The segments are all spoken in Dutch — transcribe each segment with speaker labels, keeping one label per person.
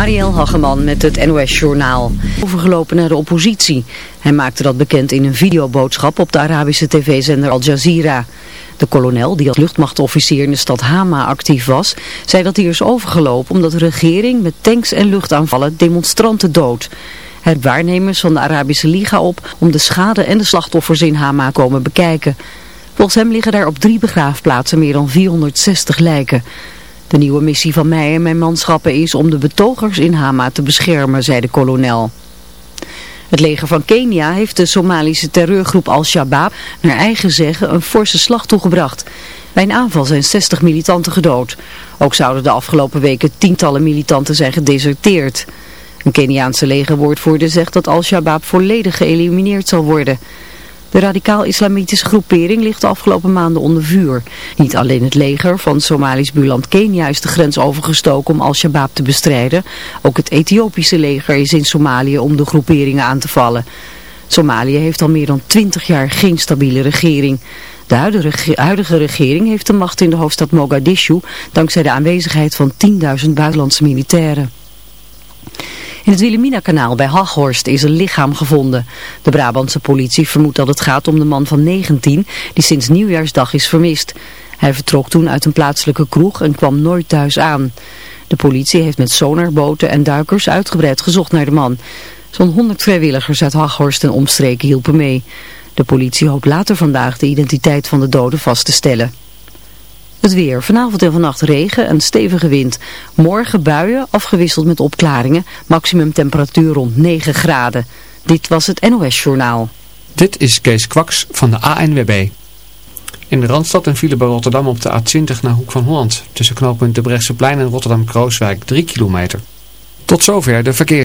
Speaker 1: Marielle Hageman met het NOS Journaal. Overgelopen naar de oppositie. Hij maakte dat bekend in een videoboodschap op de Arabische tv-zender Al Jazeera. De kolonel, die als luchtmachtofficier in de stad Hama actief was, zei dat hij is overgelopen omdat de regering met tanks en luchtaanvallen demonstranten dood. Hij waarnemers van de Arabische Liga op om de schade en de slachtoffers in Hama komen bekijken. Volgens hem liggen daar op drie begraafplaatsen meer dan 460 lijken. De nieuwe missie van mij en mijn manschappen is om de betogers in Hama te beschermen, zei de kolonel. Het leger van Kenia heeft de Somalische terreurgroep Al-Shabaab naar eigen zeggen een forse slag toegebracht. Bij een aanval zijn 60 militanten gedood. Ook zouden de afgelopen weken tientallen militanten zijn gedeserteerd. Een Keniaanse legerwoordvoerder zegt dat Al-Shabaab volledig geëlimineerd zal worden. De radicaal-islamitische groepering ligt de afgelopen maanden onder vuur. Niet alleen het leger van Somalisch buurland Kenia is de grens overgestoken om Al-Shabaab te bestrijden. Ook het Ethiopische leger is in Somalië om de groeperingen aan te vallen. Somalië heeft al meer dan twintig jaar geen stabiele regering. De huidige regering heeft de macht in de hoofdstad Mogadishu dankzij de aanwezigheid van 10.000 buitenlandse militairen. In het Wilhelmina-kanaal bij Haghorst is een lichaam gevonden. De Brabantse politie vermoedt dat het gaat om de man van 19 die sinds nieuwjaarsdag is vermist. Hij vertrok toen uit een plaatselijke kroeg en kwam nooit thuis aan. De politie heeft met sonarboten en duikers uitgebreid gezocht naar de man. Zo'n 100 vrijwilligers uit Haghorst en omstreken hielpen mee. De politie hoopt later vandaag de identiteit van de doden vast te stellen. Het weer. Vanavond en vannacht regen en stevige wind. Morgen buien, afgewisseld met opklaringen. Maximum temperatuur rond 9 graden. Dit was het NOS Journaal.
Speaker 2: Dit is Kees Kwaks van de ANWB. In de Randstad en file bij Rotterdam op de A20 naar Hoek van Holland. Tussen knooppunt de Brechtseplein en Rotterdam-Krooswijk 3 kilometer. Tot zover de verkeer.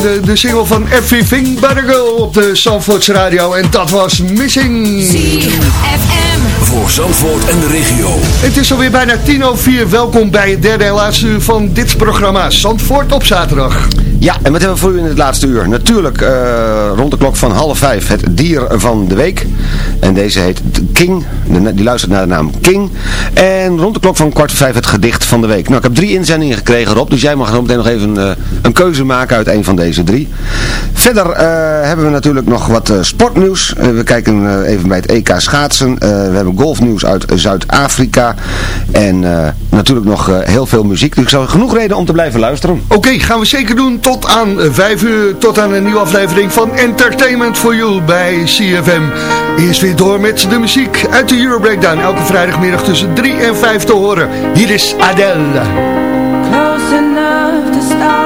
Speaker 3: Hoorde de single van Everything But A Girl op de Zandvoorts Radio en dat was Missing.
Speaker 4: ZFM. Voor Zandvoort en de regio.
Speaker 3: Het is alweer bijna tien over vier. Welkom bij het derde en laatste uur van dit programma Zandvoort op zaterdag.
Speaker 5: Ja, en wat hebben we voor u in het laatste uur? Natuurlijk uh, rond de klok van half vijf het dier van de week. En deze heet King. Die luistert naar de naam King. En rond de klok van kwart voor vijf het gedicht van de week. Nou, ik heb drie inzendingen gekregen Rob. Dus jij mag meteen nog even uh, een keuze maken uit een van deze drie. Verder uh, hebben we natuurlijk nog wat sportnieuws. we kijken even bij het EK schaatsen. we hebben golfnieuws uit Zuid-Afrika. En natuurlijk nog heel veel muziek. Dus ik zou genoeg reden om te blijven luisteren.
Speaker 3: Oké, gaan we zeker doen. Tot aan 5 uur, tot aan een nieuwe aflevering van Entertainment for You bij CFM. Eerst weer door met de muziek uit de Euro Breakdown. Elke vrijdagmiddag tussen 3 en 5 te horen. Hier is Adele. Close enough to start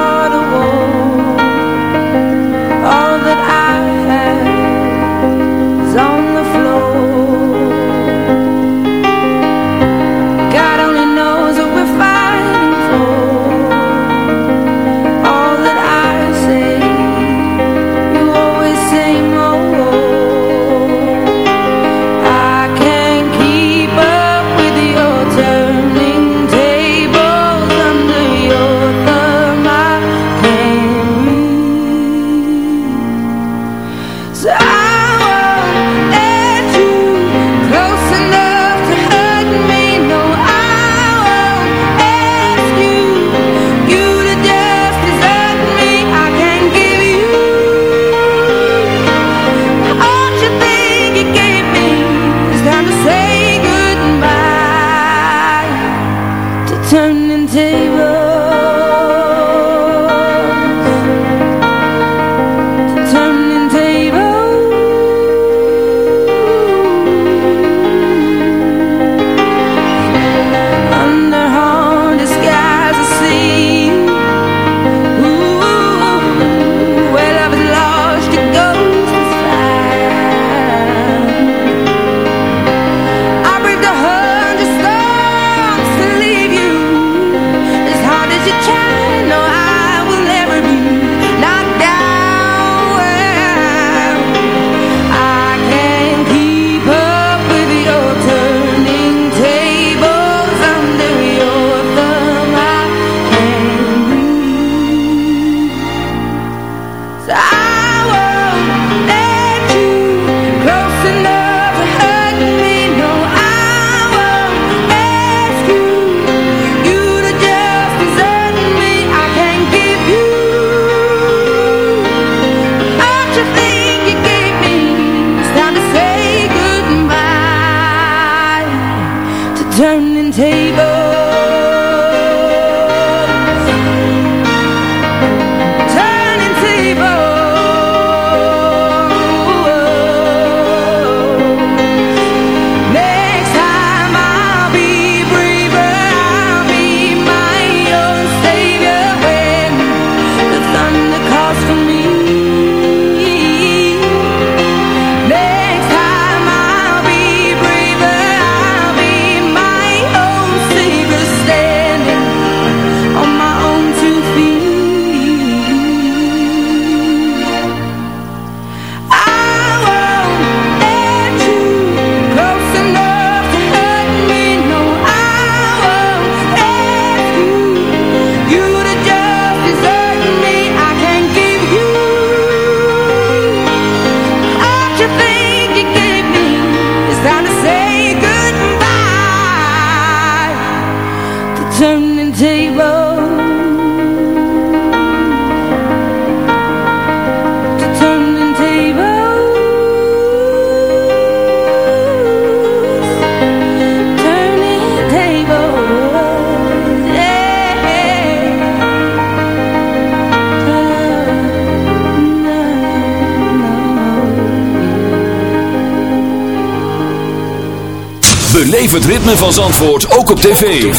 Speaker 4: het ritme van Zandvoort ook op tv.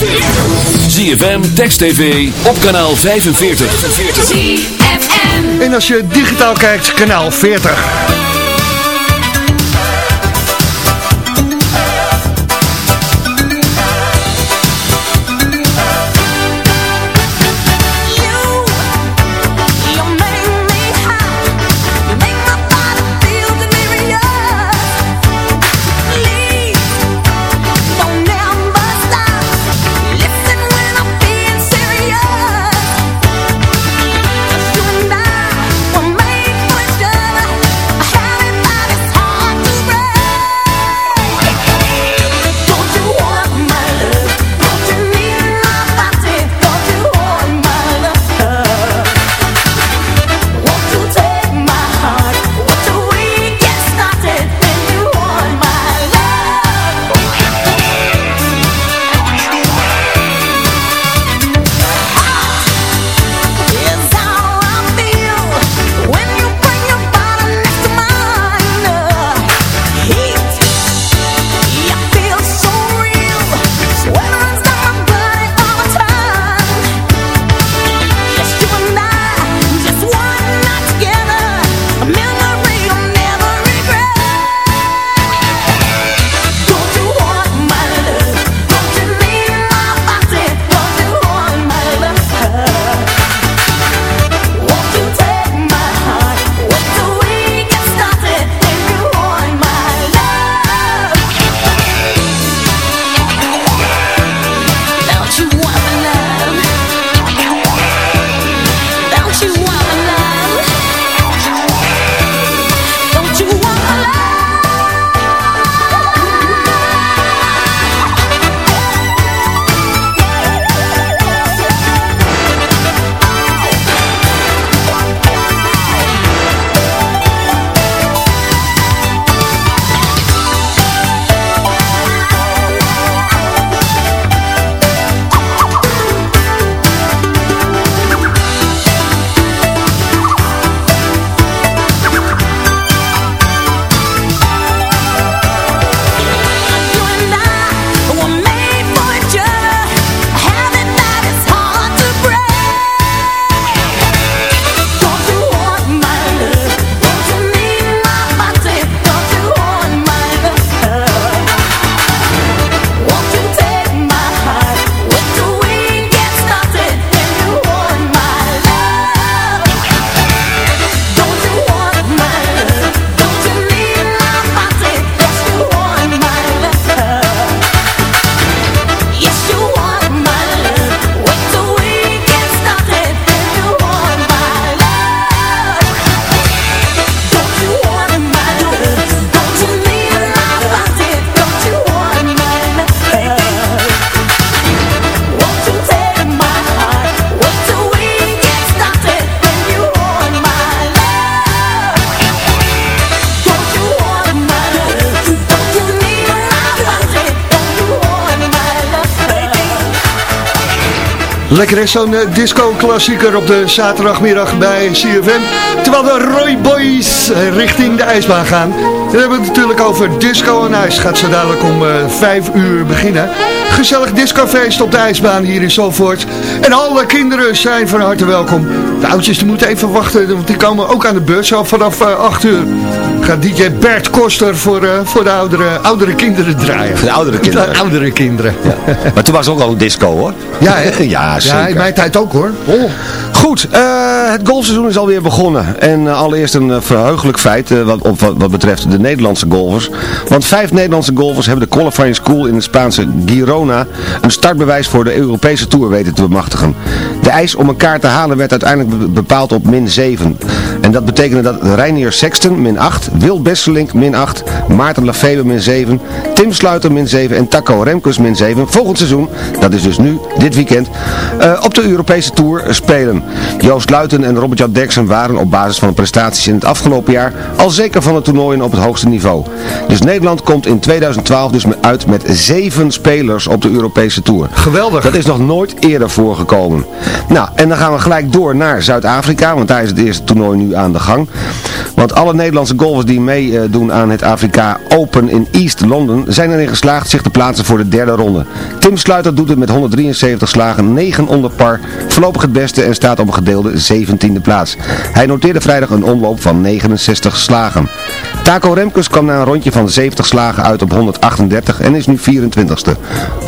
Speaker 4: ZFM, Text TV, op kanaal 45.
Speaker 6: ZFM.
Speaker 3: En als je digitaal kijkt, kanaal 40.
Speaker 7: Lekker is zo'n eh, disco-klassieker op de zaterdagmiddag bij CFM. Terwijl de Roy Boys eh, richting de ijsbaan gaan. Dan hebben we het natuurlijk over disco en ijs. Gaat zo dadelijk om uh, vijf uur beginnen. Gezellig discofeest op de ijsbaan hier in Zalvoort. En alle kinderen zijn van harte welkom. De oudjes die moeten even wachten, want die komen ook aan de beurt. Zo vanaf uh, acht uur gaat DJ Bert Koster voor, uh, voor de oudere, oudere kinderen draaien.
Speaker 5: Voor de oudere kinderen.
Speaker 7: De oudere kinderen.
Speaker 5: Ja. Maar toen was het ook al een disco hoor.
Speaker 7: Ja, hè?
Speaker 5: ja, zeker.
Speaker 7: Ja, in mijn tijd ook hoor. Oh.
Speaker 5: Goed, uh, het golfseizoen is alweer begonnen. En uh, allereerst een uh, verheugelijk feit wat, op, wat, wat, betreft de Nederlandse golfers. Want vijf Nederlandse golfers hebben de qualifying school in de Spaanse Girona een startbewijs voor de Europese Tour weten te bemachtigen. De eis om een kaart te halen werd uiteindelijk be bepaald op min 7. En dat betekende dat Reinier Sexton min 8, Wil Besselink min 8, Maarten Lafebe min 7, Tim Sluiter min 7 en Taco Remkes min 7 volgend seizoen, dat is dus nu, dit weekend, op de Europese Tour spelen. Joost Luiten en Robert-Jan Derksen waren op basis van de prestaties in het afgelopen jaar al zeker van de toernooien op het hoogste niveau. Dus Nederland komt in 2012 dus uit met zeven spelers op de Europese Tour.
Speaker 7: Geweldig.
Speaker 5: Dat is nog nooit eerder voorgekomen. Nou, en dan gaan we gelijk door naar Zuid-Afrika, want daar is het eerste toernooi nu aan de gang. Want alle Nederlandse golfers die meedoen aan het Afrika Open in East London zijn erin geslaagd zich te plaatsen voor de derde ronde. Tim Sluiter doet het met 173 slagen, 9 onder par, voorlopig het beste en staat op een gedeelde 17e plaats. Hij noteerde vrijdag een omloop van 69 slagen. Taco Remkes kwam na een rondje van 70 slagen uit op 138 en is nu 24ste.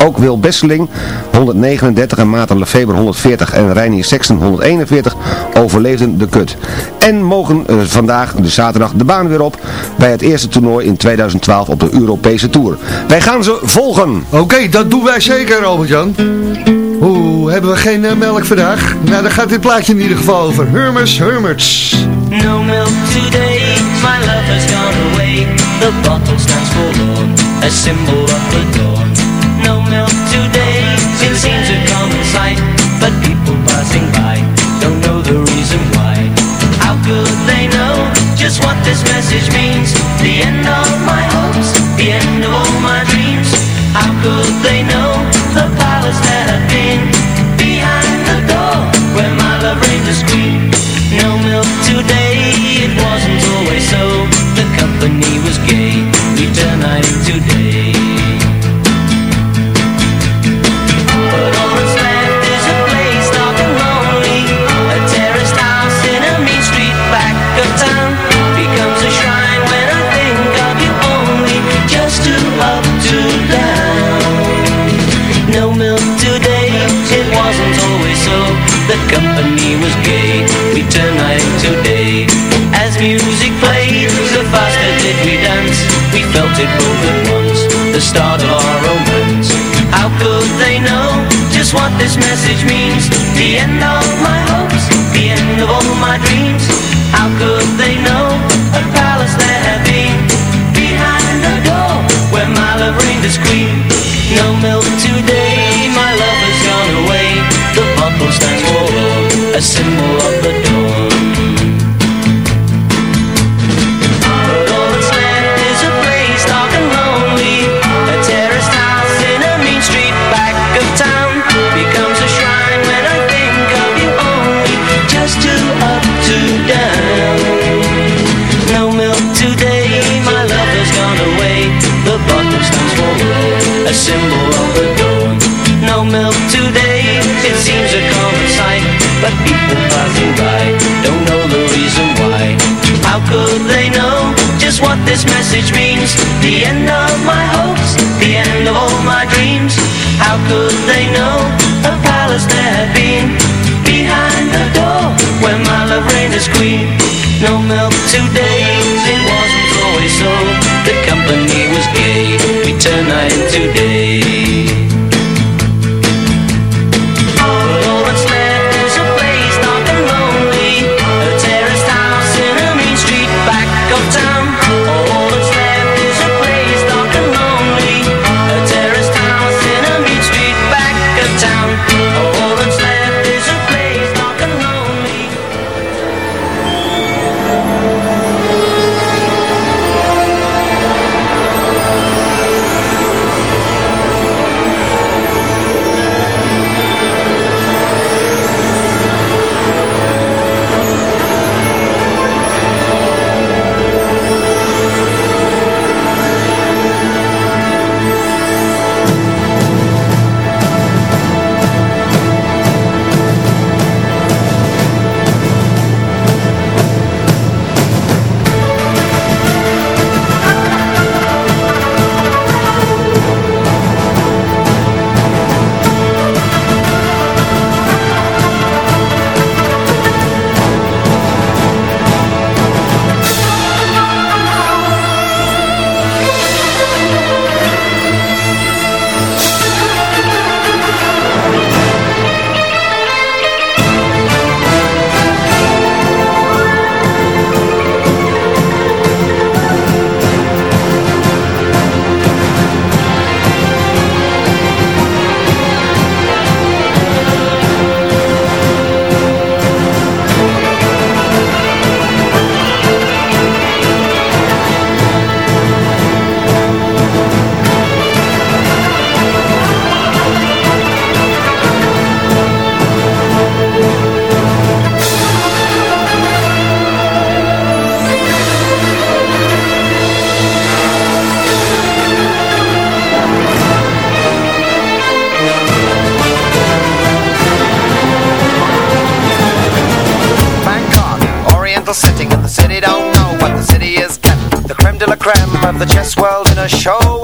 Speaker 5: Ook Wil Besseling 139 en Maarten Lefeber 140 en Reinier Sexton 141 overleefden de kut. En mogen uh, vandaag, dus zaterdag, de baan weer op bij het eerste toernooi in 2012 op de Europese Tour. Wij gaan ze volgen.
Speaker 7: Oké, okay, dat doen wij zeker Albert-Jan. Oeh, hebben we geen uh, melk vandaag? Nou, dan gaat dit plaatje in ieder geval over. Hermes, Hermits.
Speaker 8: No milk today, my love has gone away. The bottle stands for Lord, a symbol of the dawn. No milk today, it seems a common sight. But people passing by don't know the reason why. How could they know just what this message means? The end of my hopes, the end of all my dreams. How could they know the powers that have been behind the door where my love reigns queen? Lord, a could they know a palace there had been behind the door where my love reigned as queen? No milk today,
Speaker 9: creme of the chess world in a show.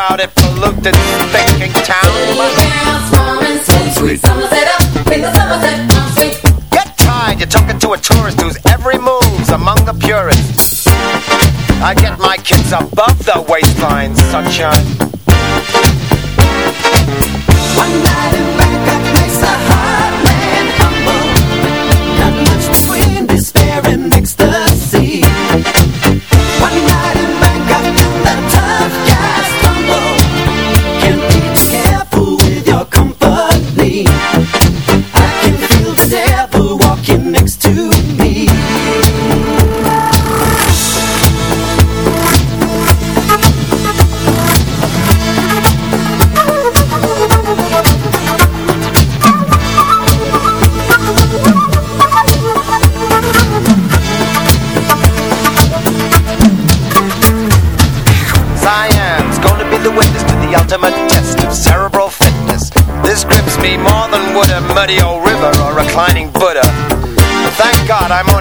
Speaker 9: crowded, polluted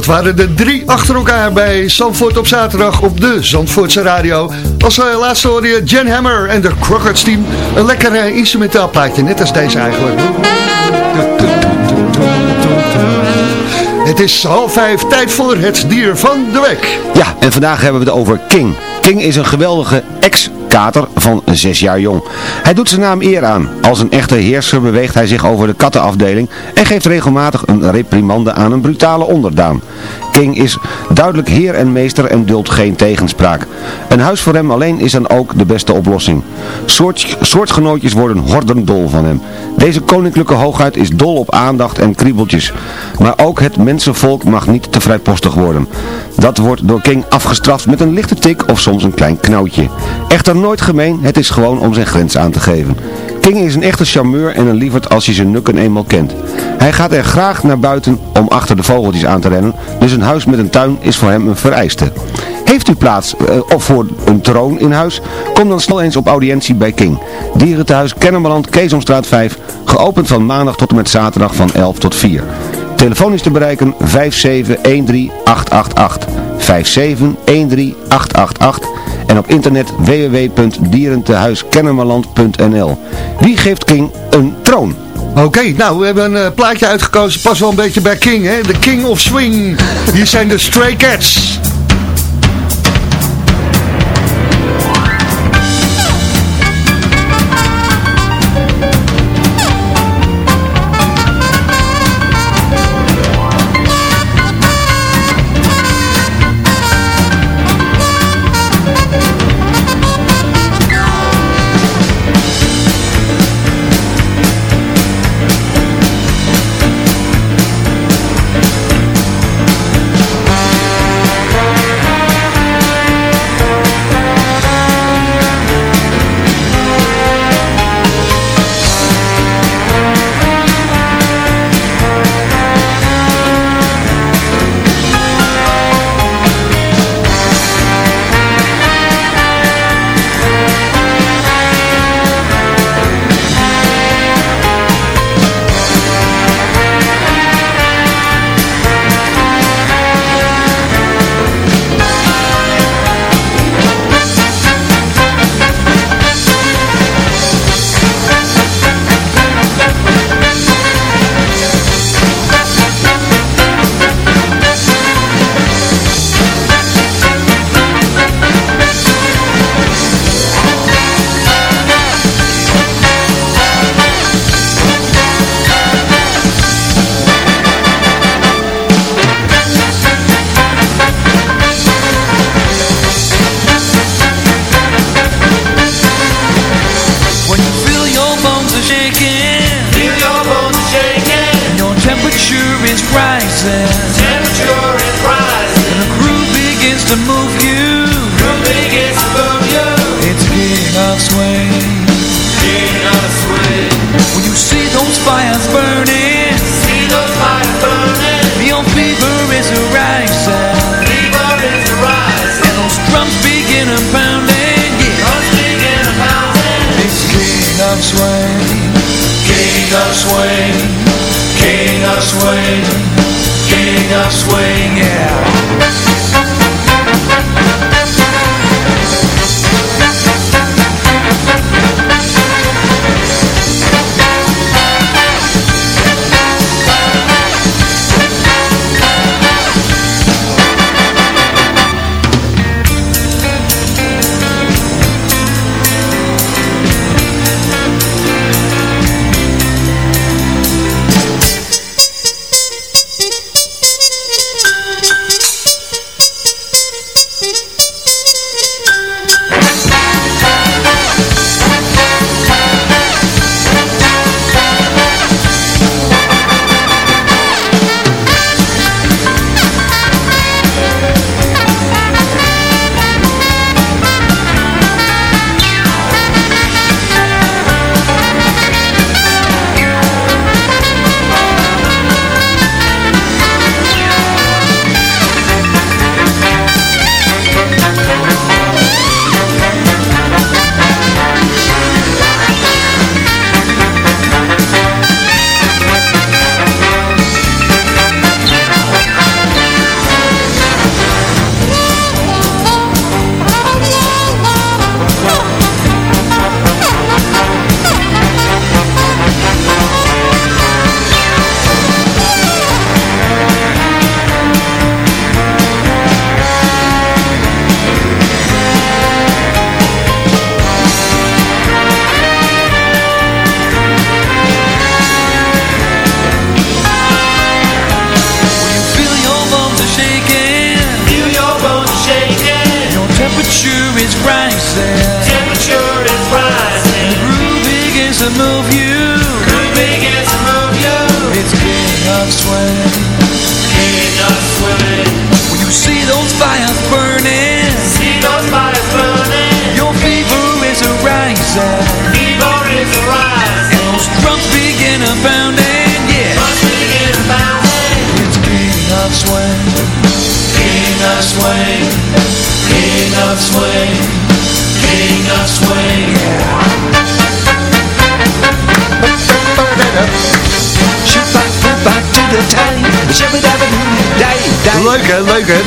Speaker 7: Dat waren de drie achter elkaar bij Zandvoort op zaterdag op de Zandvoortse radio. Als uh, laatste hoorde je Jen Hammer en de Crockett's Team. Een lekker uh, instrumentaal plaatje, net als deze eigenlijk. Het is half vijf, tijd voor het dier van de week.
Speaker 5: Ja, en vandaag hebben we het over King. King is een geweldige ex-kater van zes jaar jong. Hij doet zijn naam eer aan. Als een echte heerser beweegt hij zich over de kattenafdeling en geeft regelmatig een reprimande aan een brutale onderdaan. King is duidelijk heer en meester en duldt geen tegenspraak. Een huis voor hem alleen is dan ook de beste oplossing. Soort, soortgenootjes worden hordendol van hem. Deze koninklijke hoogheid is dol op aandacht en kriebeltjes. Maar ook het mensenvolk mag niet te vrijpostig worden. Dat wordt door King afgestraft met een lichte tik of soms een klein knauwtje. Echter nooit gemeen, het is gewoon om zijn grens aan te geven. King is een echte charmeur en een lieverd als je zijn nukken eenmaal kent. Hij gaat er graag naar buiten om achter de vogeltjes aan te rennen, dus een huis met een tuin is voor hem een vereiste. Heeft u plaats uh, of voor een troon in huis? Kom dan snel eens op audiëntie bij King. Dierentehuis Kennemerland, Keesomstraat 5, geopend van maandag tot en met zaterdag van 11 tot 4. Telefoon is te bereiken 5713888. 5713888 en op internet www.dierentehuiskennemerland.nl Wie geeft King een troon?
Speaker 7: Oké, nou, we hebben een uh, plaatje uitgekozen. Pas wel een beetje bij King, hè? De King of Swing. Hier zijn de Stray Cats.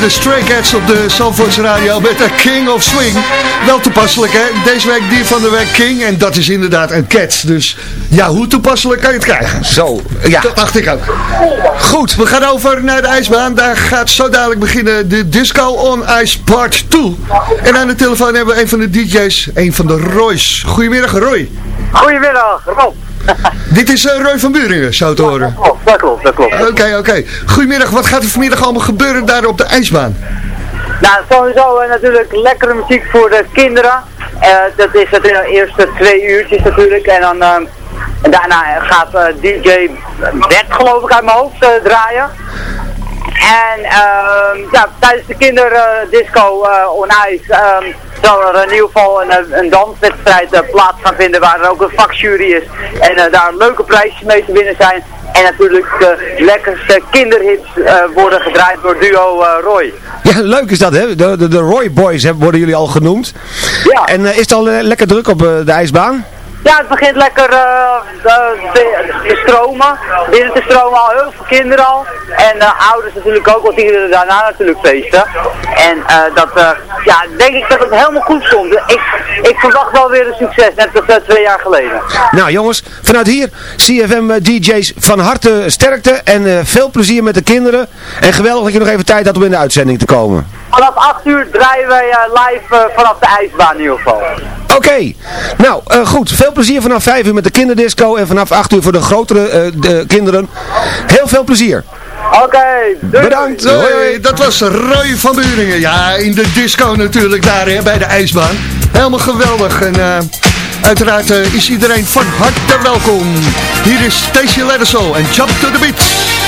Speaker 7: De Stray Cats op de Zandvoorts Radio met de King of Swing. Wel toepasselijk hè. Deze week dier van de week King. En dat is inderdaad een cat. Dus ja, hoe toepasselijk kan je het krijgen?
Speaker 5: Zo, ja.
Speaker 7: Dat dacht ik ook. Goed, we gaan over naar de ijsbaan. Daar gaat zo dadelijk beginnen de Disco on Ice Part 2. En aan de telefoon hebben we een van de DJ's, een van de Roy's. Goedemiddag Roy.
Speaker 10: Goedemiddag, Rob.
Speaker 7: Dit is eh, Roy van Buringen, zo te horen.
Speaker 10: Klopt, dat klopt, dat klopt.
Speaker 7: Oké, oké. Goedemiddag, wat gaat er vanmiddag allemaal gebeuren daar op de ijsbaan?
Speaker 10: Nou, sowieso eh, natuurlijk lekkere muziek voor de kinderen. Eh, dat is het in de eerste twee uurtjes natuurlijk. En dan en daarna gaat DJ Bert geloof ik uit mijn hoofd draaien. En ehm, ja, tijdens de kinderdisco uh, on ehm, zal er in ieder geval een, eh, een danswedstrijd eh, plaats gaan vinden waar er ook een vakjury is. En eh, daar leuke prijsjes mee te winnen zijn. En natuurlijk de lekkerste kinderhits worden gedraaid door duo Roy.
Speaker 5: Ja, leuk is dat, hè? De, de, de Roy Boys hè, worden jullie al genoemd.
Speaker 10: Ja.
Speaker 5: En is het al lekker druk op de ijsbaan?
Speaker 10: Ja, het begint lekker eh, te, te stromen. Binnen te stromen al heel veel kinderen al. En eh, ouders natuurlijk ook, want die willen daarna natuurlijk feesten. En eh, dat, eh, ja, denk ik dat het helemaal goed komt. Ik, ik verwacht wel weer een succes, net als eh, twee jaar geleden.
Speaker 5: Nou jongens, vanuit hier, CFM eh, DJ's van harte sterkte en eh, veel plezier met de kinderen. En geweldig dat je nog even tijd had om in de uitzending te komen.
Speaker 10: Vanaf 8 uur draaien wij eh, live eh, vanaf de ijsbaan in ieder geval.
Speaker 5: Oké, nou eh, goed, veel plezier vanaf 5 uur met de kinderdisco en vanaf 8 uur voor de grotere eh, de kinderen. Heel veel plezier.
Speaker 10: Oké.
Speaker 5: Bedankt.
Speaker 7: Hoi, dat was Roy van Buringen. Ja, in de disco natuurlijk daar hè, bij de ijsbaan. Helemaal geweldig. En eh, uiteraard is iedereen van harte welkom. Hier is Stacey Leddersol en Jump to the Beat.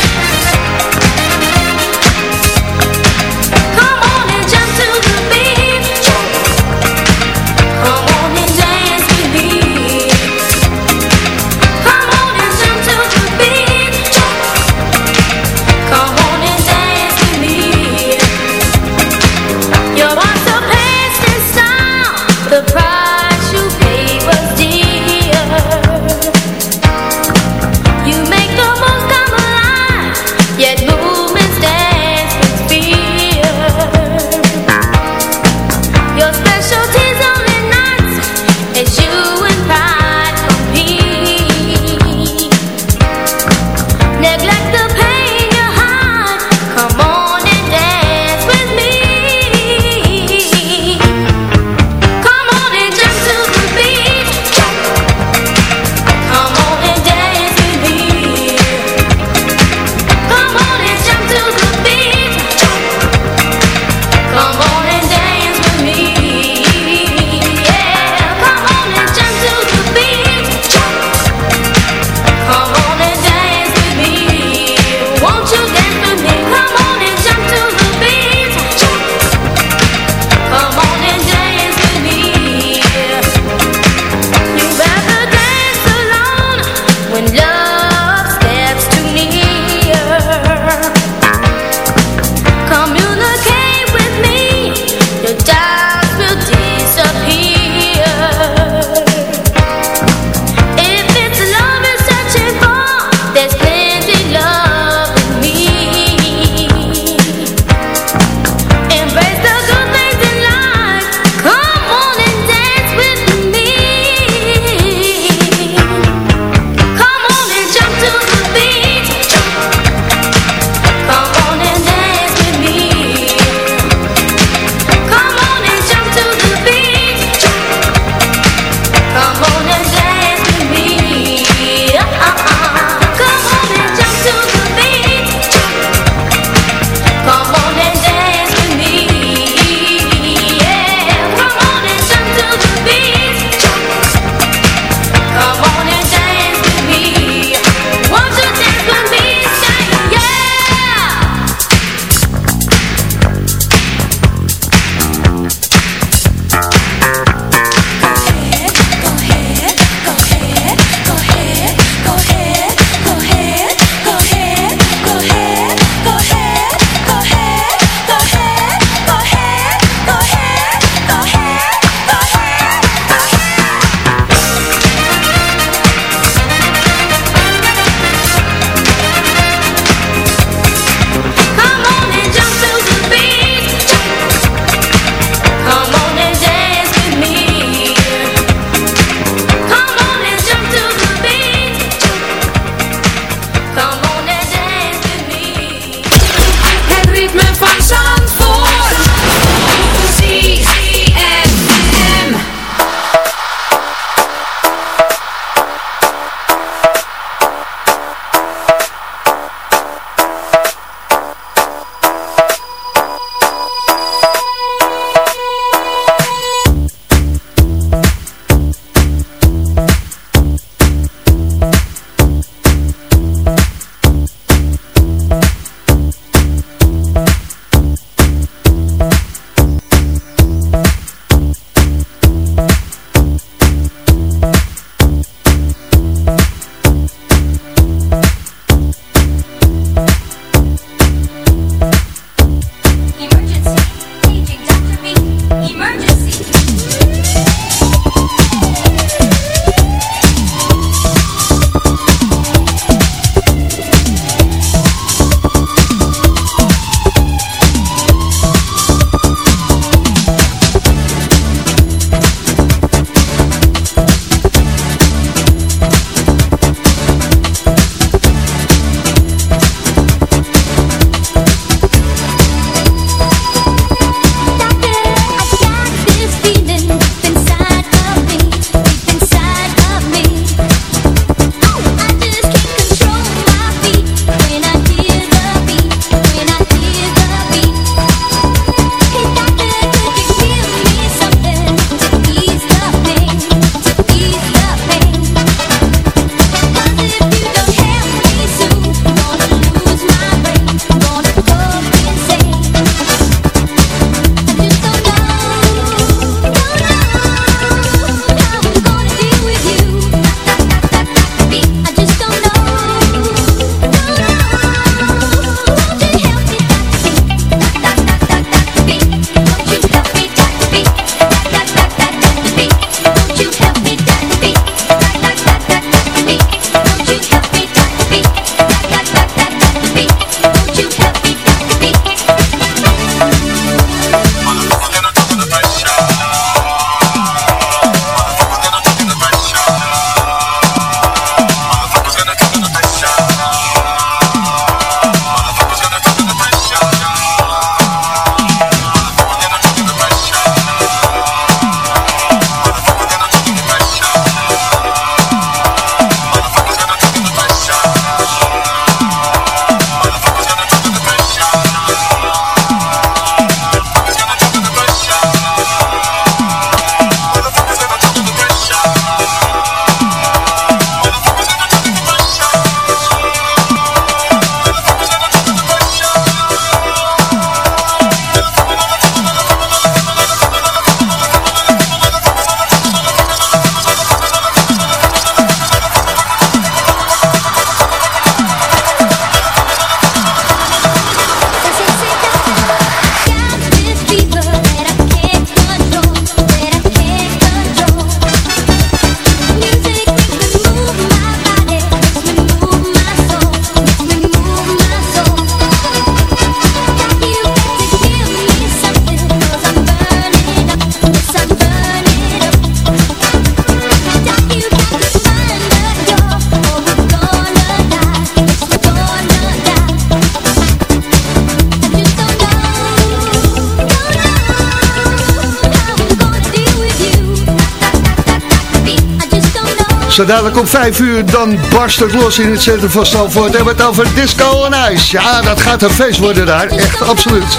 Speaker 7: Zo dadelijk om 5 uur, dan barst het los in het centrum van Stamford. We hebben het over disco en ijs. Ja, dat gaat een feest worden daar. Echt, absoluut.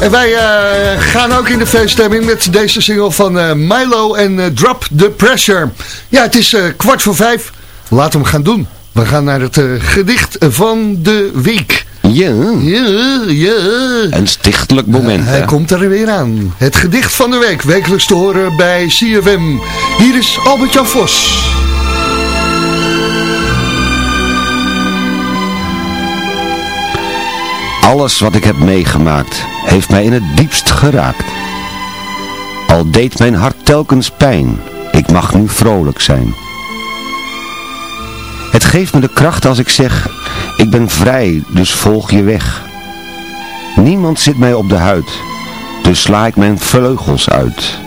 Speaker 7: En wij eh, gaan ook in de feeststemming met deze single van eh, Milo en eh, Drop the Pressure. Ja, het is kwart voor vijf. Laat hem gaan doen. We gaan naar het gedicht van de week.
Speaker 5: Ja.
Speaker 7: Ja, ja.
Speaker 5: Een stichtelijk moment.
Speaker 7: hij komt er weer aan. Het gedicht van de week, wekelijks te horen bij CFM. Hier is Albert-Jan Vos.
Speaker 5: Alles wat ik heb meegemaakt heeft mij in het diepst geraakt. Al deed mijn hart telkens pijn, ik mag nu vrolijk zijn. Het geeft me de kracht als ik zeg, ik ben vrij, dus volg je weg. Niemand zit mij op de huid, dus sla ik mijn vleugels uit.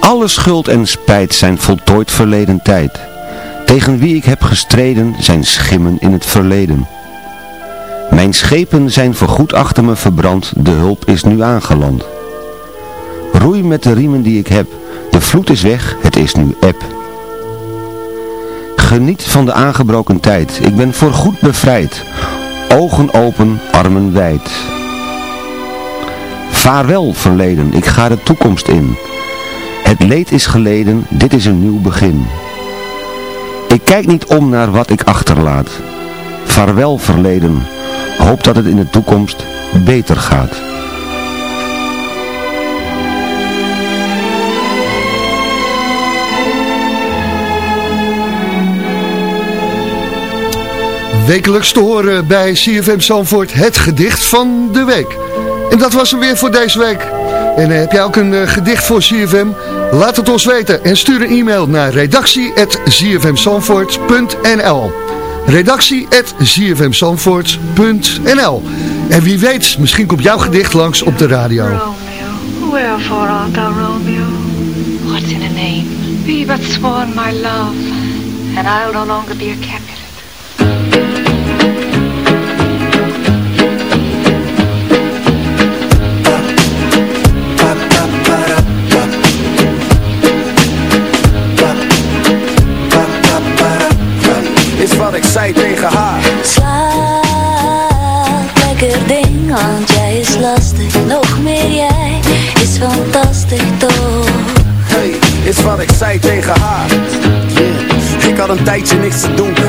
Speaker 5: Alle schuld en spijt zijn voltooid verleden tijd. Tegen wie ik heb gestreden zijn schimmen in het verleden. Mijn schepen zijn voorgoed achter me verbrand, de hulp is nu aangeland. Roei met de riemen die ik heb, de vloed is weg, het is nu eb. Geniet van de aangebroken tijd, ik ben voorgoed bevrijd. Ogen open, armen wijd. Vaarwel verleden, ik ga de toekomst in. Het leed is geleden, dit is een nieuw begin. Ik kijk niet om naar wat ik achterlaat. Vaarwel verleden, hoop dat het in de toekomst beter gaat.
Speaker 7: Wekelijks te horen bij CFM Zandvoort het gedicht van de week. En dat was hem weer voor deze week. En eh, heb jij ook een eh, gedicht voor CFM? Laat het ons weten en stuur een e-mail naar redactie.zfmzandvoort.nl redactie.zfmzandvoort.nl En wie weet, misschien komt jouw gedicht langs op de radio.
Speaker 11: Romeo, wherefore art thou Romeo? What's in a name? Be but sworn my love, and I'll no longer be a Capulet.
Speaker 12: Een tijdje niks te doen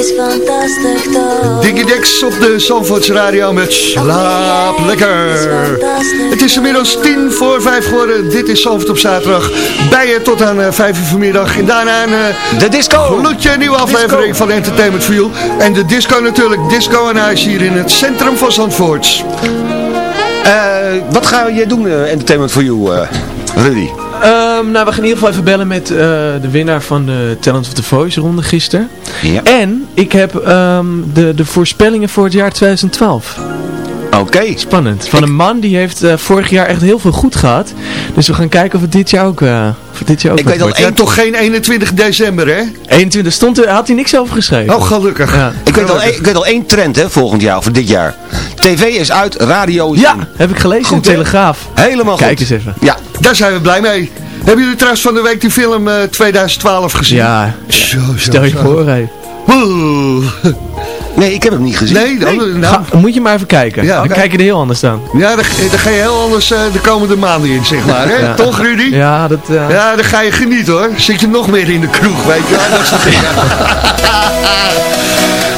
Speaker 13: is fantastisch toch
Speaker 7: Diggy Dex op de Zandvoorts Radio met Slaap Lekker. Het is inmiddels tien voor vijf geworden. Dit is Zandvoort op zaterdag. Bij je tot aan eh, vijf uur vanmiddag. En daarna een uh,
Speaker 5: De disco.
Speaker 7: gloedje nieuwe aflevering van Entertainment for You. En de disco natuurlijk. Disco en Ice hier in het centrum van Zandvoort.
Speaker 5: Eh, wat ga je doen, eh, Entertainment for You, eh, Rudy?
Speaker 14: Ehm, nou, we gaan in ieder geval even bellen met eh, de winnaar van de Talent of the Voice ronde gisteren.
Speaker 5: Ja.
Speaker 14: En ik heb ehm, de, de voorspellingen voor het jaar 2012.
Speaker 5: Oké.
Speaker 14: Spannend. Van een man die heeft eh, vorig jaar echt heel veel goed gehad. Dus we gaan kijken of het dit jaar ook, eh, of het dit jaar ook
Speaker 7: Ik weet al één, toch geen 21 december, hè?
Speaker 14: 21 stond er, had hij niks over geschreven.
Speaker 7: Oh, gelukkig.
Speaker 14: Ja.
Speaker 5: Ik weet, al, één- ik weet al één trend, hè, volgend jaar, of dit jaar. TV is uit, radio is
Speaker 14: Ja,
Speaker 5: in.
Speaker 14: heb ik gelezen in de? Telegraaf.
Speaker 5: Helemaal goed.
Speaker 14: Kijk eens even.
Speaker 5: Ja,
Speaker 7: Daar zijn we blij mee. Hebben jullie trouwens van de week die film eh, 2012 gezien?
Speaker 14: Ja,
Speaker 7: Zo, zo,
Speaker 14: stel je
Speaker 7: zo.
Speaker 14: voor. hé.
Speaker 5: Nee, ik heb hem niet gezien.
Speaker 7: Nee, dan, nou,
Speaker 14: Ga, moet je maar even kijken.
Speaker 7: Ja,
Speaker 14: dan kijk je er heel anders dan.
Speaker 7: ja, daar, daar ga je heel anders eh, de komende maanden in, zeg maar. Hè?
Speaker 14: Ja.
Speaker 7: Toch, Rudy?
Speaker 14: Ja, dat... eh,
Speaker 7: Ja, dan ga je genieten hoor. Zit je nog meer in de kroeg, weet je wel. Dat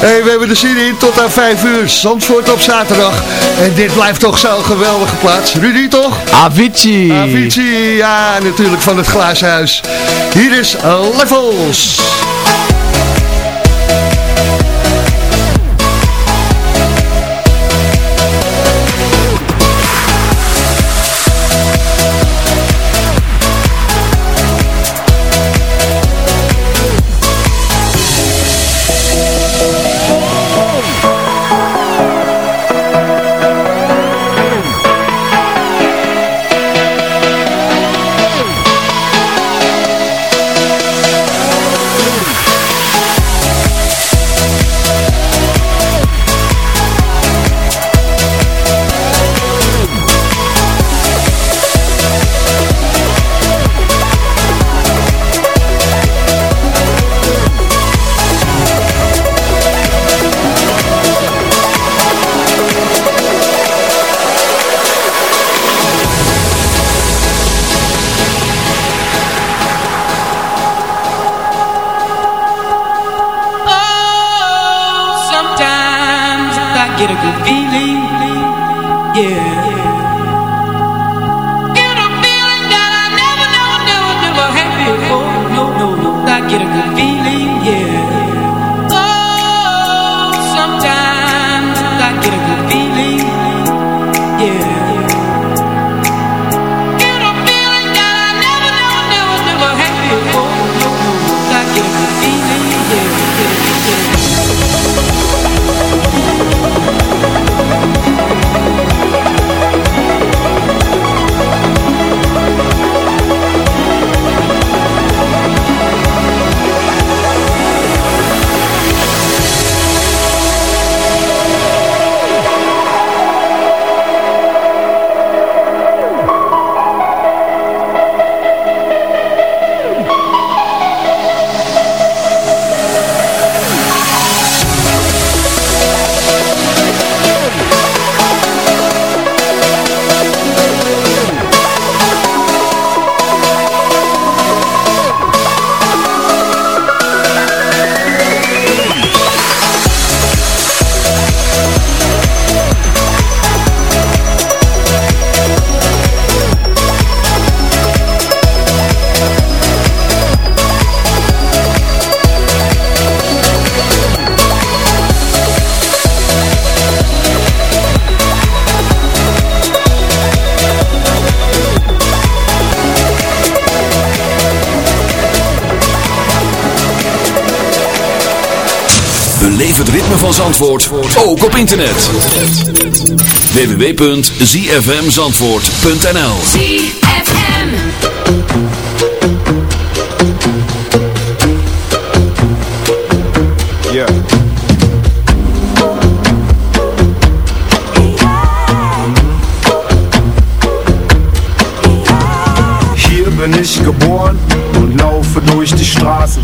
Speaker 7: hey, we hebben er zin in tot aan 5 uur. Zandvoort op zaterdag. En dit blijft toch zo'n geweldige plaats. Rudy toch?
Speaker 14: Avicii.
Speaker 7: Avicii, ja, natuurlijk van het glazen huis. Hier is Levels.
Speaker 4: Ritme van Zandvoort ook op internet. www.zfmzandvoort.nl
Speaker 15: ZFM.
Speaker 16: Yeah. Hier bin ich geboren und laufe durch die Straßen.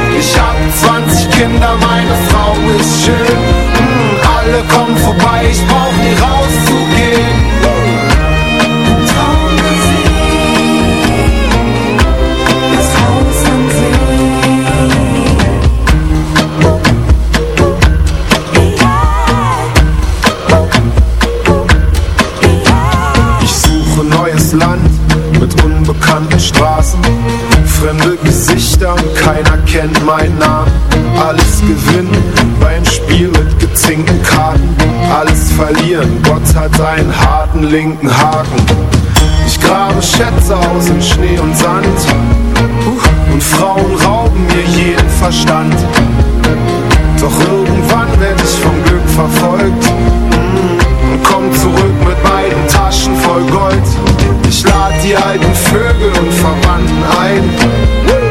Speaker 16: Ich hab 20 Kinder, meine Frau ist schön. Mm, alle kommen vorbei, ich brauch nie rauszugehen. Gesichter keiner kennt meinen Namen. Alles gewinnen beim Spiel mit gezinkten Karten. Alles verlieren, Gott hat einen harten linken Haken. Ich grabe Schätze aus in Schnee und Sand. Und Frauen rauben mir jeden Verstand. Doch irgendwann werde ich vom Glück verfolgt mm, und komm zurück mit beiden Taschen voll Gold. Ich lade die alten Vögel und Verwandten ein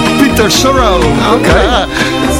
Speaker 7: Peter Sorrow. Oké.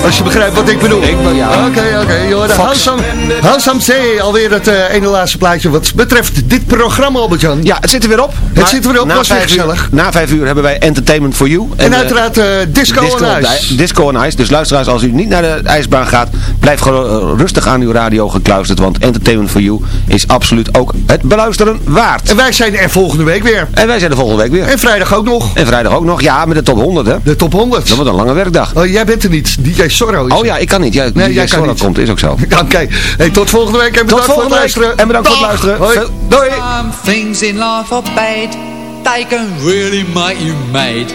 Speaker 7: Als je begrijpt wat ik bedoel. Ik
Speaker 5: ja.
Speaker 7: Oké, oké. joh, on- House on Zee. Alweer het eh, ene laatste plaatje wat betreft dit programma, Albert-Jan.
Speaker 5: Ja, het zit er weer op.
Speaker 7: Het zit er weer op,
Speaker 5: na
Speaker 7: was weer
Speaker 5: vijf uur-
Speaker 7: gezellig.
Speaker 5: Na vijf uur hebben wij Entertainment for You.
Speaker 7: En
Speaker 5: eh,
Speaker 7: uiteraard eh, Disco, on
Speaker 5: op de
Speaker 7: Ice.
Speaker 5: Disco on Ice. Dus luisteraars, als u niet naar de ijsbaan gaat, blijf gewoon rustig aan uw radio gekluisterd. Want Entertainment for You is absoluut ook het beluisteren waard.
Speaker 7: En wij zijn er volgende week weer.
Speaker 5: En wij zijn er volgende week weer.
Speaker 7: En vrijdag ook nog.
Speaker 5: En vrijdag ook nog. Ja, met de top 100 hè.
Speaker 7: De top 100.
Speaker 5: Dat wordt een lange werkdag.
Speaker 7: Oh, jij bent er niet. DJ Sorrow is
Speaker 5: Oh ja, ik kan niet. Ja,
Speaker 7: Nee, jij kan
Speaker 5: Sorrow
Speaker 7: niet.
Speaker 5: komt, is ook zo.
Speaker 7: Oké, hey, tot volgende week en bedankt voor het
Speaker 5: volgende week.
Speaker 7: luisteren.
Speaker 5: En bedankt voor het luisteren.
Speaker 7: Hoi.
Speaker 5: Doei.
Speaker 14: Some things in life are bad. They can really make you mad.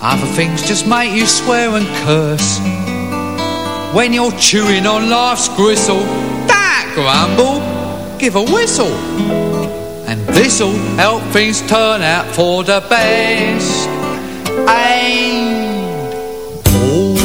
Speaker 14: Other things just make you swear and curse. When you're chewing on life's gristle, that grumble, give a whistle. And this'll help things turn out for the best. And